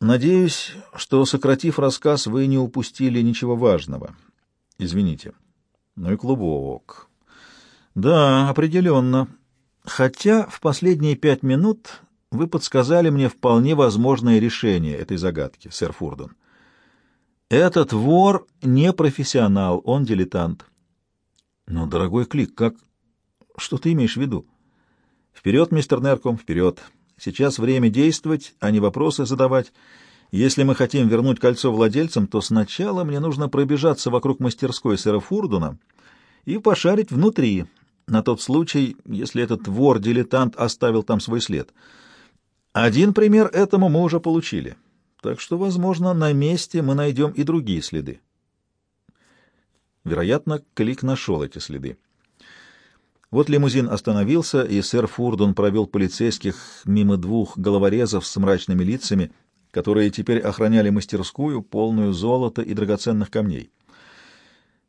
Надеюсь, что, сократив рассказ, вы не упустили ничего важного. Извините. Ну и клубок. Да, определенно. Хотя в последние пять минут вы подсказали мне вполне возможное решение этой загадки, сэр Фурдон. Этот вор не профессионал, он дилетант. Но, дорогой Клик, как... Что ты имеешь в виду? Вперед, мистер Нерком, вперед. Сейчас время действовать, а не вопросы задавать. Если мы хотим вернуть кольцо владельцам, то сначала мне нужно пробежаться вокруг мастерской сэра Фурдуна и пошарить внутри, на тот случай, если этот вор-дилетант оставил там свой след. Один пример этому мы уже получили, так что, возможно, на месте мы найдем и другие следы. Вероятно, Клик нашел эти следы. Вот лимузин остановился, и сэр Фурдун провел полицейских мимо двух головорезов с мрачными лицами, которые теперь охраняли мастерскую, полную золота и драгоценных камней.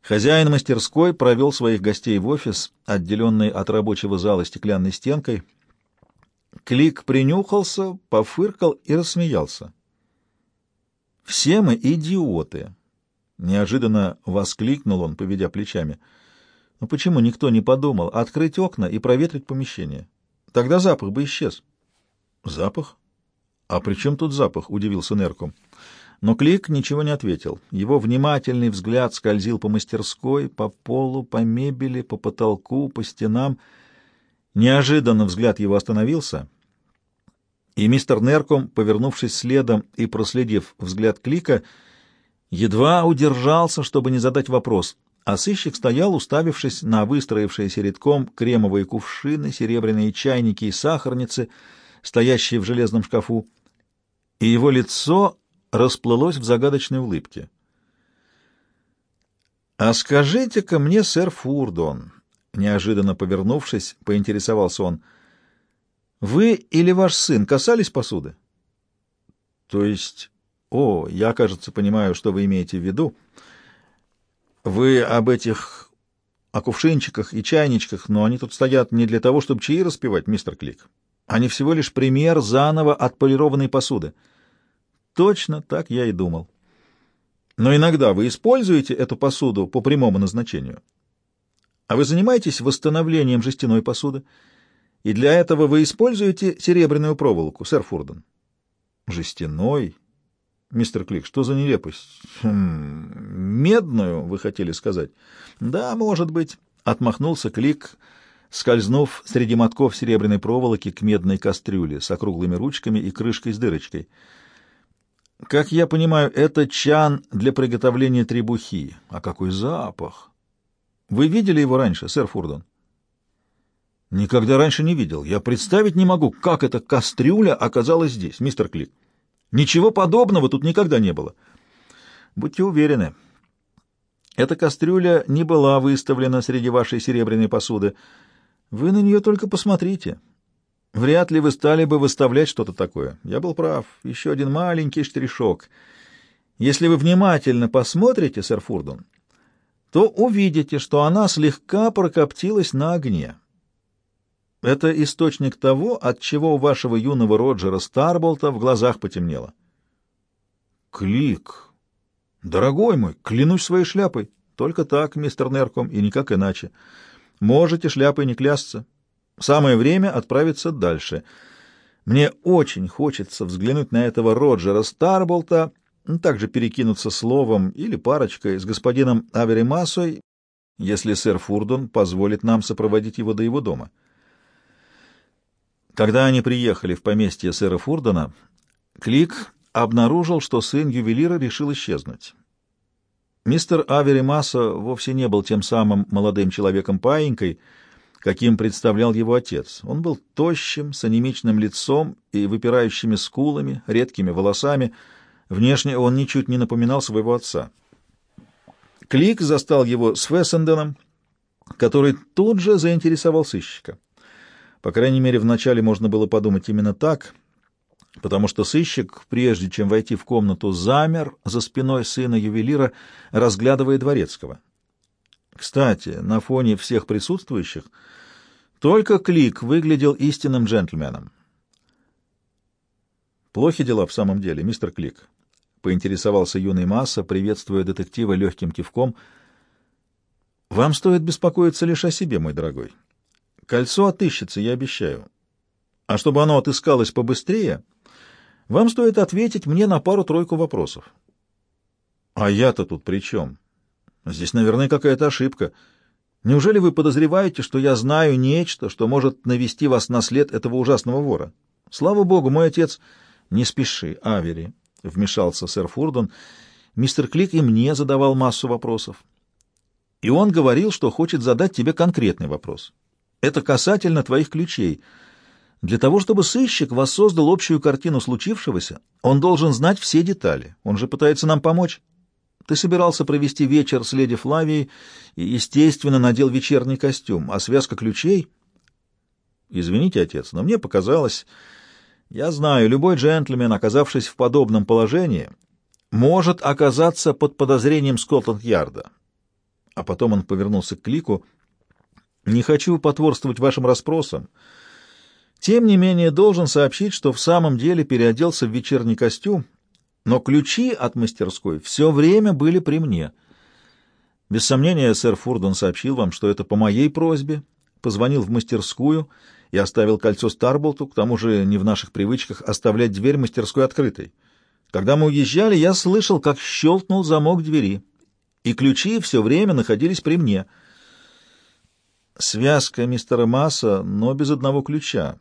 Хозяин мастерской провел своих гостей в офис, отделенный от рабочего зала стеклянной стенкой. Клик принюхался, пофыркал и рассмеялся. «Все мы идиоты!» — неожиданно воскликнул он, поведя плечами — но почему никто не подумал открыть окна и проветрить помещение? Тогда запах бы исчез. Запах? А при чем тут запах? Удивился Нерком. Но Клик ничего не ответил. Его внимательный взгляд скользил по мастерской, по полу, по мебели, по потолку, по стенам. Неожиданно взгляд его остановился, и мистер Нерком, повернувшись следом и проследив взгляд Клика, едва удержался, чтобы не задать вопрос — а сыщик стоял, уставившись на выстроившиеся редком кремовые кувшины, серебряные чайники и сахарницы, стоящие в железном шкафу, и его лицо расплылось в загадочной улыбке. «А скажите-ка мне, сэр Фурдон», — неожиданно повернувшись, поинтересовался он, — «вы или ваш сын касались посуды?» «То есть...» «О, я, кажется, понимаю, что вы имеете в виду». Вы об этих о кувшинчиках и чайничках, но они тут стоят не для того, чтобы чаи распивать, мистер Клик. Они всего лишь пример заново отполированной посуды. Точно так я и думал. Но иногда вы используете эту посуду по прямому назначению. А вы занимаетесь восстановлением жестяной посуды, и для этого вы используете серебряную проволоку, сэр Фурден. Жестяной? Мистер Клик, что за нелепость? Хм, медную, вы хотели сказать? Да, может быть, отмахнулся Клик, скользнув среди мотков серебряной проволоки к медной кастрюле с округлыми ручками и крышкой с дырочкой. Как я понимаю, это чан для приготовления требухи. А какой запах! Вы видели его раньше, сэр Фурдон? Никогда раньше не видел. Я представить не могу, как эта кастрюля оказалась здесь, мистер Клик. Ничего подобного тут никогда не было. Будьте уверены, эта кастрюля не была выставлена среди вашей серебряной посуды. Вы на нее только посмотрите. Вряд ли вы стали бы выставлять что-то такое. Я был прав. Еще один маленький штришок. Если вы внимательно посмотрите, сэр Фурдон, то увидите, что она слегка прокоптилась на огне. Это источник того, от чего у вашего юного Роджера Старболта в глазах потемнело. Клик. Дорогой мой, клянусь своей шляпой. Только так, мистер Нерком, и никак иначе. Можете шляпой не клясться. Самое время отправиться дальше. Мне очень хочется взглянуть на этого Роджера Старболта, также перекинуться словом или парочкой с господином Аверимасой, если сэр Фурдон позволит нам сопроводить его до его дома. Когда они приехали в поместье сэра Фурдона, Клик обнаружил, что сын ювелира решил исчезнуть. Мистер Авери Масса вовсе не был тем самым молодым человеком-паинькой, каким представлял его отец. Он был тощим, с анемичным лицом и выпирающими скулами, редкими волосами. Внешне он ничуть не напоминал своего отца. Клик застал его с Фессенденом, который тут же заинтересовал сыщика. По крайней мере, вначале можно было подумать именно так, потому что сыщик, прежде чем войти в комнату, замер за спиной сына ювелира, разглядывая дворецкого. Кстати, на фоне всех присутствующих только Клик выглядел истинным джентльменом. Плохи дела в самом деле, мистер Клик. Поинтересовался юный Масса, приветствуя детектива легким кивком. Вам стоит беспокоиться лишь о себе, мой дорогой. Кольцо отыщется, я обещаю. А чтобы оно отыскалось побыстрее, вам стоит ответить мне на пару-тройку вопросов. А я-то тут при чем? Здесь, наверное, какая-то ошибка. Неужели вы подозреваете, что я знаю нечто, что может навести вас на след этого ужасного вора? Слава богу, мой отец... Не спеши, Авери, — вмешался сэр Фурдон. Мистер Клик и мне задавал массу вопросов. И он говорил, что хочет задать тебе конкретный вопрос. Это касательно твоих ключей. Для того, чтобы сыщик воссоздал общую картину случившегося, он должен знать все детали. Он же пытается нам помочь. Ты собирался провести вечер с леди Флавией и, естественно, надел вечерний костюм, а связка ключей... Извините, отец, но мне показалось... Я знаю, любой джентльмен, оказавшись в подобном положении, может оказаться под подозрением Скотланд-Ярда. А потом он повернулся к Клику. «Не хочу потворствовать вашим расспросам. Тем не менее, должен сообщить, что в самом деле переоделся в вечерний костюм, но ключи от мастерской все время были при мне. Без сомнения, сэр Фурдон сообщил вам, что это по моей просьбе, позвонил в мастерскую и оставил кольцо Старболту, к тому же не в наших привычках оставлять дверь мастерской открытой. Когда мы уезжали, я слышал, как щелкнул замок двери, и ключи все время находились при мне. Связка мистера Масса, но без одного ключа.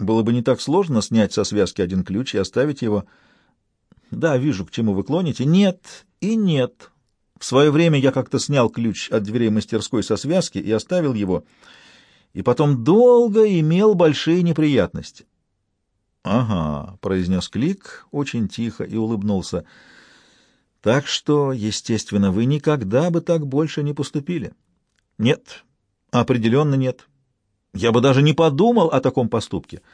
Было бы не так сложно снять со связки один ключ и оставить его... Да, вижу, к чему вы клоните. Нет и нет. В свое время я как-то снял ключ от дверей мастерской со связки и оставил его, и потом долго имел большие неприятности. — Ага, — произнес Клик очень тихо и улыбнулся. — Так что, естественно, вы никогда бы так больше не поступили. — Нет, определенно нет. Я бы даже не подумал о таком поступке. —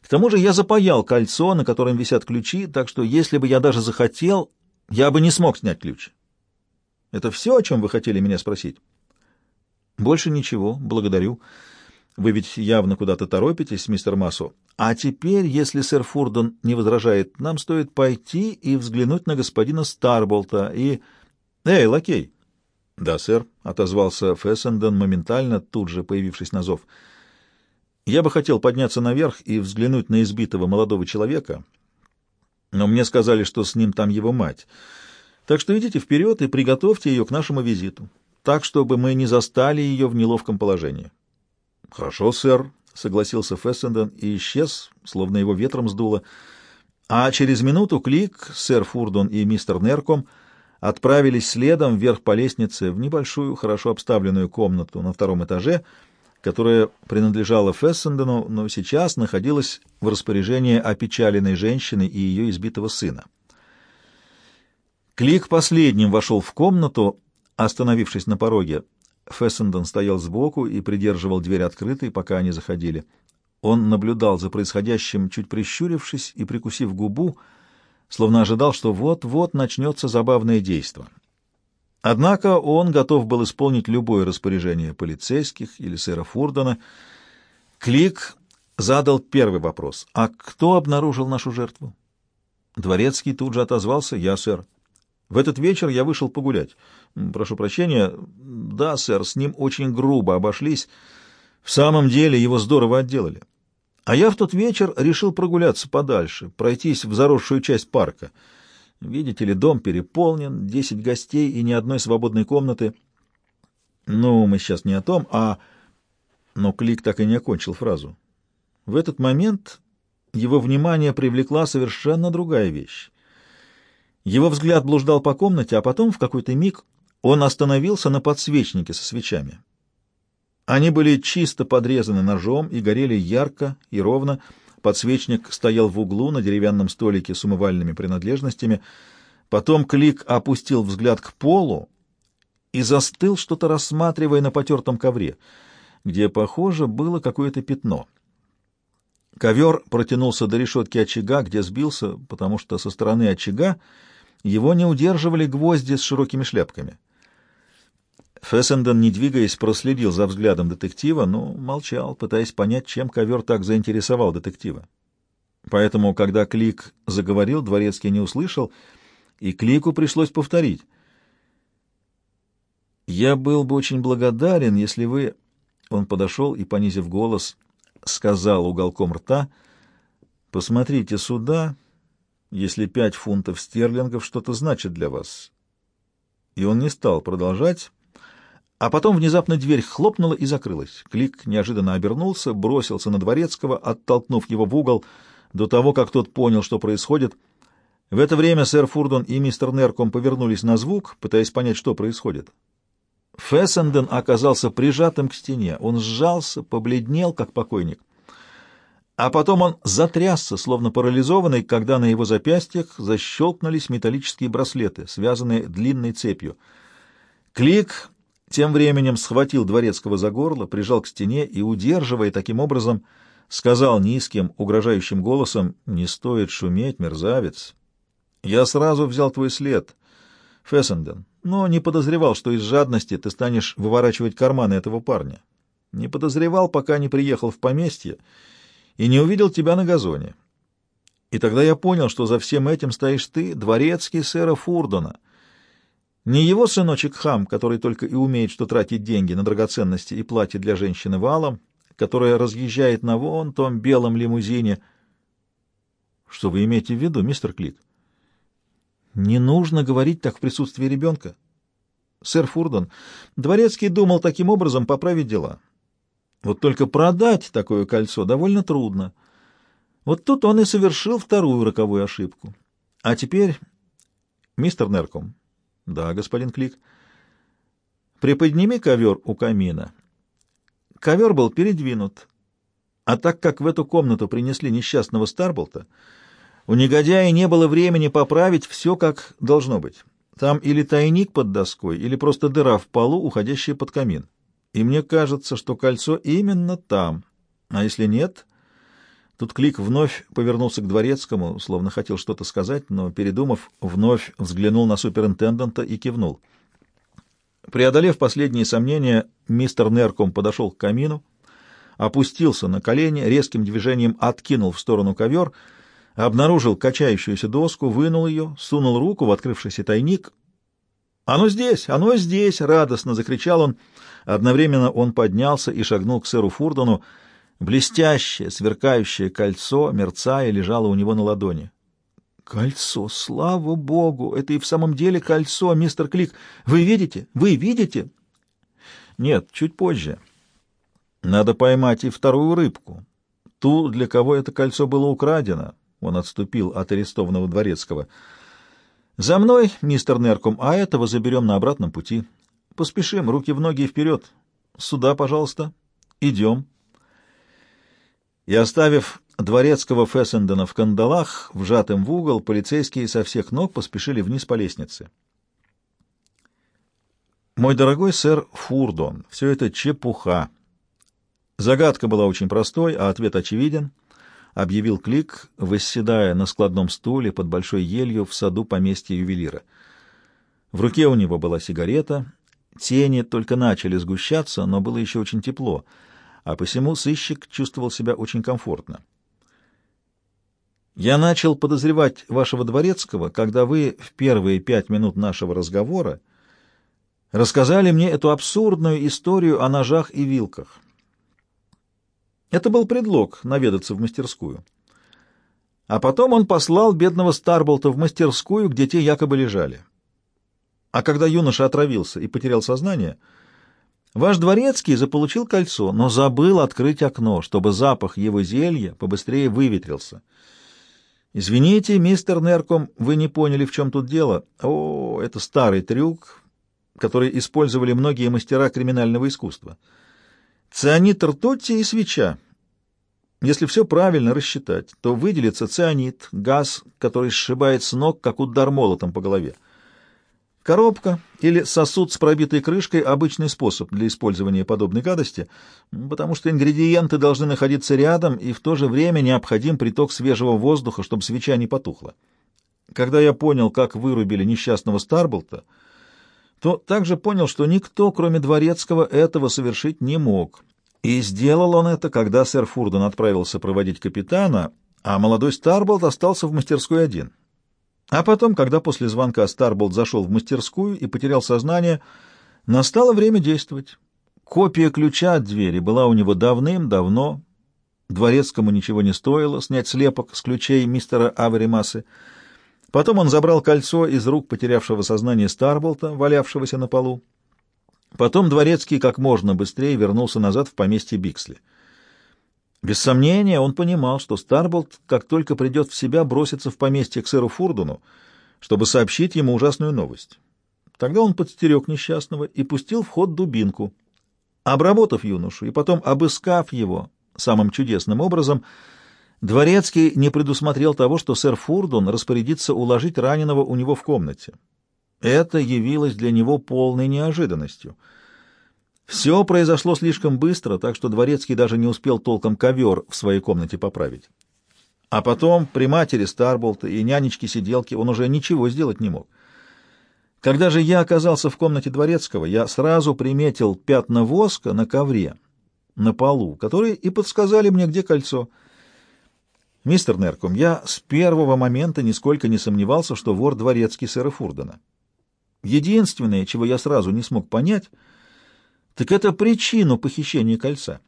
к тому же я запаял кольцо, на котором висят ключи, так что если бы я даже захотел, я бы не смог снять ключ. Это все, о чем вы хотели меня спросить? Больше ничего, благодарю. Вы ведь явно куда-то торопитесь, мистер Массо. А теперь, если сэр Фурдон не возражает, нам стоит пойти и взглянуть на господина Старболта и... Эй, лакей! Да, сэр, — отозвался Фессенден моментально, тут же появившись на зов. — я бы хотел подняться наверх и взглянуть на избитого молодого человека, но мне сказали, что с ним там его мать. Так что идите вперед и приготовьте ее к нашему визиту, так, чтобы мы не застали ее в неловком положении. — Хорошо, сэр, — согласился Фессенден и исчез, словно его ветром сдуло. А через минуту Клик, сэр Фурдон и мистер Нерком отправились следом вверх по лестнице в небольшую, хорошо обставленную комнату на втором этаже — которая принадлежала Фессендену, но сейчас находилась в распоряжении опечаленной женщины и ее избитого сына. Клик последним вошел в комнату, остановившись на пороге. Фессенден стоял сбоку и придерживал дверь открытой, пока они заходили. Он наблюдал за происходящим, чуть прищурившись и прикусив губу, словно ожидал, что вот-вот начнется забавное действо. Однако он готов был исполнить любое распоряжение полицейских или сэра Фурдона. Клик задал первый вопрос. «А кто обнаружил нашу жертву?» Дворецкий тут же отозвался. «Я, сэр. В этот вечер я вышел погулять. Прошу прощения. Да, сэр, с ним очень грубо обошлись. В самом деле его здорово отделали. А я в тот вечер решил прогуляться подальше, пройтись в заросшую часть парка». Видите ли, дом переполнен, десять гостей и ни одной свободной комнаты. Ну, мы сейчас не о том, а... Но Клик так и не окончил фразу. В этот момент его внимание привлекла совершенно другая вещь. Его взгляд блуждал по комнате, а потом в какой-то миг он остановился на подсвечнике со свечами. Они были чисто подрезаны ножом и горели ярко и ровно, Подсвечник стоял в углу на деревянном столике с умывальными принадлежностями. Потом Клик опустил взгляд к полу и застыл, что-то рассматривая на потертом ковре, где, похоже, было какое-то пятно. Ковер протянулся до решетки очага, где сбился, потому что со стороны очага его не удерживали гвозди с широкими шляпками. Фессенден, не двигаясь, проследил за взглядом детектива, но молчал, пытаясь понять, чем ковер так заинтересовал детектива. Поэтому, когда Клик заговорил, Дворецкий не услышал, и Клику пришлось повторить. «Я был бы очень благодарен, если вы...» Он подошел и, понизив голос, сказал уголком рта, «Посмотрите сюда, если пять фунтов стерлингов что-то значит для вас». И он не стал продолжать, а потом внезапно дверь хлопнула и закрылась. Клик неожиданно обернулся, бросился на Дворецкого, оттолкнув его в угол до того, как тот понял, что происходит. В это время сэр Фурдон и мистер Нерком повернулись на звук, пытаясь понять, что происходит. Фессенден оказался прижатым к стене. Он сжался, побледнел, как покойник. А потом он затрясся, словно парализованный, когда на его запястьях защелкнулись металлические браслеты, связанные длинной цепью. Клик тем временем схватил Дворецкого за горло, прижал к стене и, удерживая таким образом, сказал низким, угрожающим голосом, «Не стоит шуметь, мерзавец. Я сразу взял твой след, Фессенден, но не подозревал, что из жадности ты станешь выворачивать карманы этого парня. Не подозревал, пока не приехал в поместье и не увидел тебя на газоне. И тогда я понял, что за всем этим стоишь ты, дворецкий сэра Фурдона». Не его сыночек Хам, который только и умеет что тратить деньги на драгоценности и платье для женщины валом, которая разъезжает на вон том белом лимузине. Что вы имеете в виду, мистер Клик? Не нужно говорить так в присутствии ребенка. Сэр Фурдон, дворецкий думал таким образом поправить дела. Вот только продать такое кольцо довольно трудно. Вот тут он и совершил вторую роковую ошибку. А теперь, мистер Нерком, да, господин Клик. Приподними ковер у камина. Ковер был передвинут. А так как в эту комнату принесли несчастного Старболта, у негодяя не было времени поправить все, как должно быть. Там или тайник под доской, или просто дыра в полу, уходящая под камин. И мне кажется, что кольцо именно там. А если нет, Тут Клик вновь повернулся к дворецкому, словно хотел что-то сказать, но, передумав, вновь взглянул на суперинтендента и кивнул. Преодолев последние сомнения, мистер Нерком подошел к камину, опустился на колени, резким движением откинул в сторону ковер, обнаружил качающуюся доску, вынул ее, сунул руку в открывшийся тайник. «Оно здесь! Оно здесь!» — радостно закричал он. Одновременно он поднялся и шагнул к сэру Фурдону, Блестящее, сверкающее кольцо, мерцая, лежало у него на ладони. «Кольцо! Слава Богу! Это и в самом деле кольцо, мистер Клик! Вы видите? Вы видите?» «Нет, чуть позже. Надо поймать и вторую рыбку. Ту, для кого это кольцо было украдено». Он отступил от арестованного дворецкого. «За мной, мистер Нерком, а этого заберем на обратном пути. Поспешим, руки в ноги и вперед. Сюда, пожалуйста. Идем» и, оставив дворецкого Фессендена в кандалах, вжатым в угол, полицейские со всех ног поспешили вниз по лестнице. «Мой дорогой сэр Фурдон, все это чепуха. Загадка была очень простой, а ответ очевиден», — объявил Клик, восседая на складном стуле под большой елью в саду поместья ювелира. В руке у него была сигарета, тени только начали сгущаться, но было еще очень тепло — а посему сыщик чувствовал себя очень комфортно. «Я начал подозревать вашего дворецкого, когда вы в первые пять минут нашего разговора рассказали мне эту абсурдную историю о ножах и вилках. Это был предлог наведаться в мастерскую. А потом он послал бедного Старболта в мастерскую, где те якобы лежали. А когда юноша отравился и потерял сознание — Ваш дворецкий заполучил кольцо, но забыл открыть окно, чтобы запах его зелья побыстрее выветрился. Извините, мистер Нерком, вы не поняли, в чем тут дело. О, это старый трюк, который использовали многие мастера криминального искусства. Цианид ртути и свеча. Если все правильно рассчитать, то выделится цианид, газ, который сшибает с ног, как удар молотом по голове. Коробка или сосуд с пробитой крышкой — обычный способ для использования подобной гадости, потому что ингредиенты должны находиться рядом, и в то же время необходим приток свежего воздуха, чтобы свеча не потухла. Когда я понял, как вырубили несчастного Старболта, то также понял, что никто, кроме Дворецкого, этого совершить не мог. И сделал он это, когда сэр Фурден отправился проводить капитана, а молодой Старболт остался в мастерской один. А потом, когда после звонка Старболт зашел в мастерскую и потерял сознание, настало время действовать. Копия ключа от двери была у него давным-давно. Дворецкому ничего не стоило снять слепок с ключей мистера Аверимасы. Потом он забрал кольцо из рук потерявшего сознание Старболта, валявшегося на полу. Потом Дворецкий как можно быстрее вернулся назад в поместье Биксли. Без сомнения, он понимал, что Старболт, как только придет в себя, бросится в поместье к сэру Фурдуну, чтобы сообщить ему ужасную новость. Тогда он подстерег несчастного и пустил в ход дубинку. Обработав юношу и потом обыскав его самым чудесным образом, Дворецкий не предусмотрел того, что сэр Фурдун распорядится уложить раненого у него в комнате. Это явилось для него полной неожиданностью. Все произошло слишком быстро, так что Дворецкий даже не успел толком ковер в своей комнате поправить. А потом при матери Старболта и нянечке-сиделке он уже ничего сделать не мог. Когда же я оказался в комнате Дворецкого, я сразу приметил пятна воска на ковре, на полу, которые и подсказали мне, где кольцо — «Мистер Неркум, я с первого момента нисколько не сомневался, что вор дворецкий сэра Фурдена. Единственное, чего я сразу не смог понять, так это причину похищения кольца.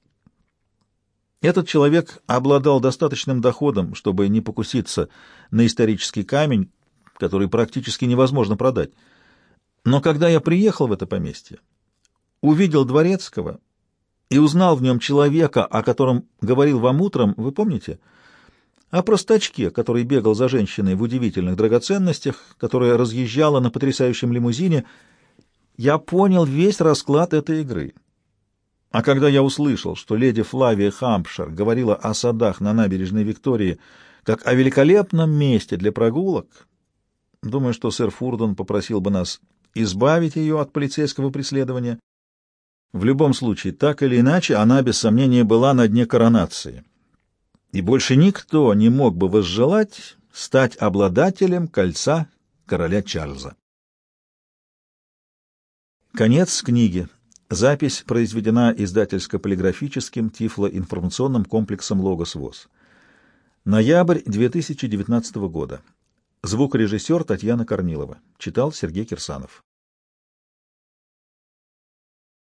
Этот человек обладал достаточным доходом, чтобы не покуситься на исторический камень, который практически невозможно продать. Но когда я приехал в это поместье, увидел дворецкого и узнал в нем человека, о котором говорил вам утром, вы помните — о простачке, который бегал за женщиной в удивительных драгоценностях, которая разъезжала на потрясающем лимузине, я понял весь расклад этой игры. А когда я услышал, что леди Флавия Хампшир говорила о садах на набережной Виктории как о великолепном месте для прогулок, думаю, что сэр Фурдон попросил бы нас избавить ее от полицейского преследования. В любом случае, так или иначе, она без сомнения была на дне коронации и больше никто не мог бы возжелать стать обладателем кольца короля Чарльза. Конец книги. Запись произведена издательско-полиграфическим тифлоинформационным комплексом «Логос ВОЗ». Ноябрь 2019 года. Звукорежиссер Татьяна Корнилова. Читал Сергей Кирсанов.